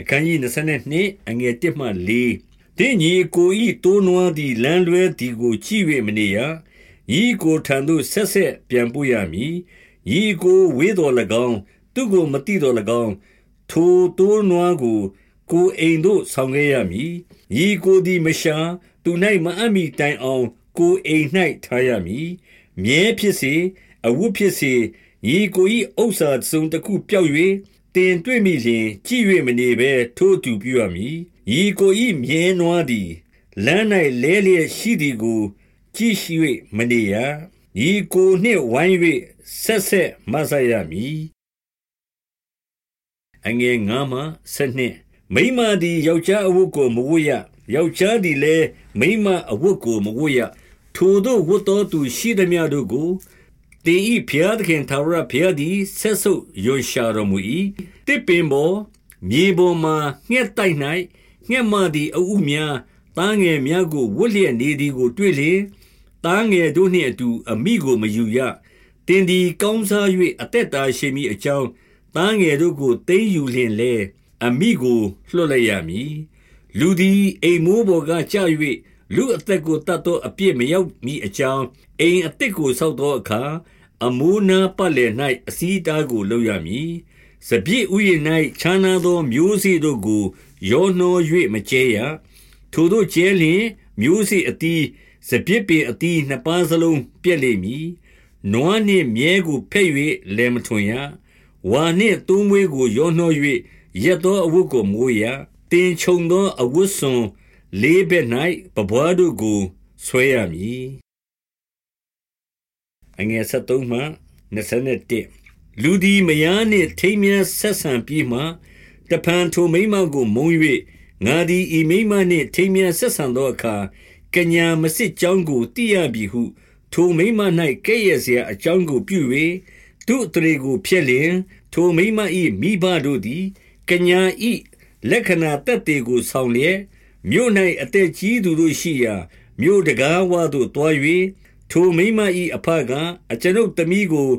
အခန်းကြီး22အငယ်1မှ4တင်းညီကိုဤတိုးနွားသည်လမ်းလွဲသည်ကိုကြည့်၍မနေရဤကိုထံသို့ဆက်ဆက်ပြန်ပို့ရမည်ဤကိုဝေးတော်၎င်းသူကိုမတိတော်၎င်းထိုတိုးနွားကိုကိုအိမ်သို့ဆောင်ခဲ့ရမည်ဤကိုသည်မရှာသူ၌မအမိတိုင်အောင် ကိုအိမ်၌ထားရမည်မြဲဖြစ်စေအဝတ်ဖြစ်စေဤကိုဤဥစ္စာစုံတစ်ခုပြောက်၍ တင်တွေ့မိလျင်ကြည့်၍မနေဘဲထိုးသူပြုရမည်ဤကိုဤမြဲနွားသည်လမ်း၌လဲလျက်ရှိသည်ကို ကြည့်ရှိ၍မနေရဤကိုနှင့်ဝိုင်း၍ဆက်ဆက်မဆရမည်အငယ်ငါမှဆက်နှင့်မိမသည်ယောက်ျားအဝတ်ကိုမဝတ်ရယောက်ျားသည်လည်းမိမအဝတ်ကိုမဝတ်ရထိုတို့ဝတ်တော်သူရှိသမျှတို့ကို တင်ဤဖျားသခင်သာရဖျားသည်ဆက်ဆုပ်ယွန်ရှာတော်မူ၏တစ်ပင်ပေါ်မြေပေါ်မှငှက်တိုက်၌ငှက်မသည်အုပ်များတားငယ်များကိုဝတ်လျက်နေသည်ကို တွေ့လေတားငယ်တို့နှင့်အတူအမိကိုမယူရတင်သည်ကောင်းစား၍အသက်တာရှိမိအကြောင်းတားငယ်တို့ကိုသိမ်းယူလျင်လေအမိကိုလွှတ်လိုက်ရမည်လူသည်အိမ်မိုးပေါ်ကကြာ၍လူအသက်ကိုတတ်သောအပြစ်မရောက်မီအကြောင်းအိမ်အသက်ကိုဆောက်သောအခါ အမိုးနာပတ်လည်၌အစည်းတားကို လုပ်ရမည် စပြည့်ဥယျာဉ်၌ခြားနာသော မျိုးစေ့တို့ကို ရောနှော၍မကျဲရ ထိုတို့ကျဲလျင် မျိုးစေ့အတီး စပြည့်ပင်အတီး နှစ်ပါးစလုံးပြက်လိမ့်မည် နွားနှင့်မြဲကိုဖက်၍လည်းမထွန်ရ ဝါနှင့်သုံးမွေးကို ရောနှော၍ရက်သောအဝတ်ကိုမိုးရတင်ခြုံသော အဝတ်စွန်လေးဘက်၌ပပွားတို့ကို ဆွဲရမည် အငယ်73မှ21လူဒီမယားနှင့်ထိမ်းမြန်းဆက်ဆံပြီးမှတဖန်ထိုမိမကိုမုံ၍ငါသည်ဤမိမနှင့်ထိမ်းမြန်းဆက်ဆံသောအခါကညာမစစ်ကြောင်းကိုတိရပြီဟုထိုမိမ၌ကဲ့ရဲ့စရာအကြောင်းကိုပြု၍သူအရေကိုဖျက်လျင်ထိုမိမ၏မိဘတို့သည်ကညာဤလက္ခဏာတက်တေကိုဆောင်လျက်မြို့၌အသက်ကြီးသူတို့ရှိရာမြို့တကားဝသို့တွား ထိုမိမ၏အဖကအကျွန်ုပ်သမီးကို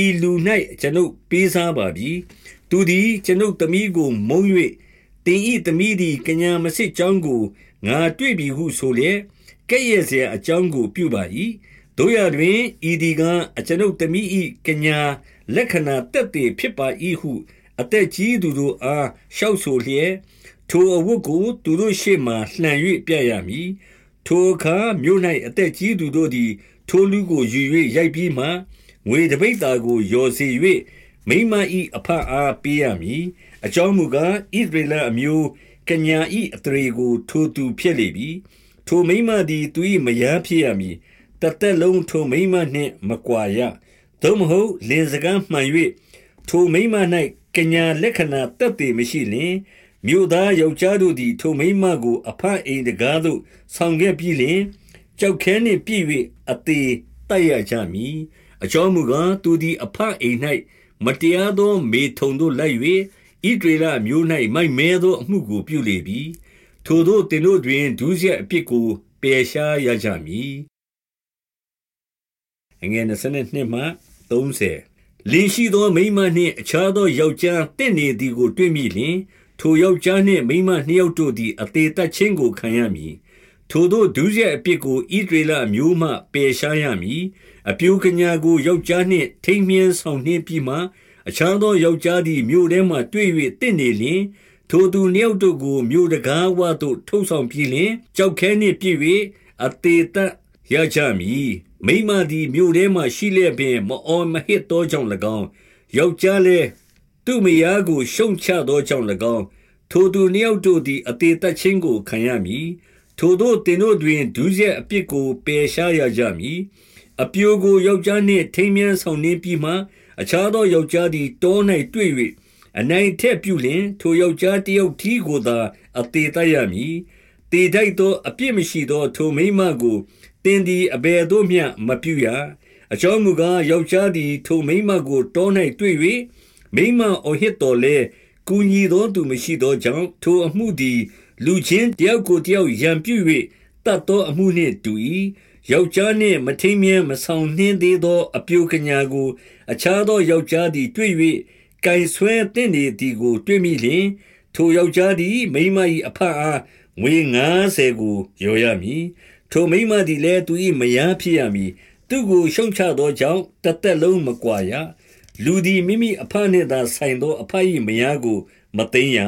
ဤလူ၌ကျွန်ုပ်ပေးစားပါပြီသူသည်ကျွန်ုပ်သမီးကိုမုံ၍တင်ဤသမီးသည်ကညာမစစ်ကြောင်းကိုငါတွေ့ပြီဟုဆိုလျက်ကဲ့ရဲ့เสียအကြောင်းကိုပြုပါ၏တို့ရတွင်ဤဒီကအကျွန်ုပ်သမီး၏ကညာလက္ခဏာတက်တည်ဖြစ်ပါ၏ဟုအသက်ကြီးသူတို့အားရှောက်ဆိုလျက်ထိုအဝတ်ကိုသူတို့ရှေ့မှလှန်၍ပြရမည် ထိုအခါမြို့၌အသက်ကြီးသူတို့သည် ထိုလူကိုယူ၍ရိုက်ပြီးမှငွေတပိတ်တာကိုယော်စီ၍မိမ၏အဖအားပေးရမည် အကြောင်းမူကား ဣသရေလအမျိုးကညာ၏အတရေကို ထိုသူဖြစ်လေပြီ ထိုမိမသည် သူ၏မယားဖြစ်ရမည် တသက်လုံးထိုမိမနှင့်မကွာရ သို့မဟုတ် လင်စကားမှန်၍ထိုမိမ၌ကညာလက္ခဏာတက်တည်မရှိလျင် မြို့သားယောက်ျားတို့သည် ထိုမိမကိုအဖအိမ်တကားသို့ ဆောင်ခဲ့ပြီးလျှင်ကြောက်ခဲနှင့်ပြည့်၍အသေးတိုက်ရကြမည် အကြောင်းမူကား သူသည်အဖအိမ်၌မတရားသော မေထုံတို့လိုက်၍ဣဒေလမျိုး၌မိုက်မဲသော အမှုကို ပြုလေပြီ ထိုတို့တင်တို့တွင် ဒုစရအပြစ်ကို ပယ်ရှားရကြမည်အငယ်22မှ30လင်းရှိသော မိမနှင့် အခြားသော ယောက်ျားတင့်နေသည်ကို တွေ့မိလျှင် ထိုယောက်ျားနှင့်မိန်းမနှစ်ယောက်တို့သည် အသေသတ်ခြင်းကို ခံရမည်။ထိုသို့ ဒုစရိုက်အပြစ်ကို ဣသရေလအမျိုးမှ ပယ်ရှားရမည်။အပျိုကညာကို ယောက်ျားနှင့် ထိမ်းမြားဆောင်နှင်းပြီးမှ၊အခြားသော ယောက်ျားသည် မြို့ထဲမှာတွေ့၍သင့်နေလျှင်၊ထိုသူနှစ်ယောက်တို့ကို မြို့တံခါးဝသို့ ထုတ်ဆောင်ပြီးလျှင်၊ကျောက်ခဲနှင့်ပစ်၍အသေသတ်ရကြမည်။မိန်းမသည် မြို့ထဲမှာရှိလျက်ပင် မအော်မဟစ်သောကြောင့်၎င်း၊ယောက်ျားလည်း သူ့မယားကိုရှုံချသောကြောင့်၎င်းထိုသူနှစ်ယောက်တို့သည်အသေးသက်ခြင်းကိုခံရမည်ထိုတို့တင်တို့တွင်ဒုစရိုက်အပြစ်ကိုပယ်ရှားရကြမည်အပြိုကိုယောက်ျားနှင့်ထိမ်းမြန်းဆောင်နှင်းပြီးမှအခြားသောယောက်ျားသည်တော၌တွေ့၍အနိုင်ထက်ပြုလျင်ထိုယောက်ျားတယောက်ထီးကိုသာအသေးသက်ရမည်တေတိုက်သောအပြစ်မရှိသောထိုမိမကိုတင်းသည်အဘယ်သို့မျှမပြုရအကြောင်းမူကားယောက်ျားသည်ထိုမိမကိုတော၌တွေ့၍ မိမအော်ဟစ်တော်လဲကူညီသောသူမရှိသောကြောင့်ထိုအမှုသည် လူချင်းတယောက်ကိုတယောက်ရံပြု၍တတ်သောအမှုနှင့်တူ၏ယောက်ျားနှင့်မထိမ်းမြဲမဆောင်နှင်းသေးသော အပြိုကညာကို အခြားသောယောက်ျားသည်တွေ့၍ကင်ဆွဲတင့်နေသည်ကို တွေ့မိလျှင် ထိုယောက်ျားသည် မိမ၏အဖအားငွေ90ကိုရောရမည်ထိုမိမသည်လည်းသူ၏မယားဖြစ်ရမည်သူကိုရှုံချသောကြောင့်တသက်လုံးမကွာရ လူသည် မိမိအဘနှင့်သာဆိုင်သော အဘ၏မယားကို မသိမ်းရ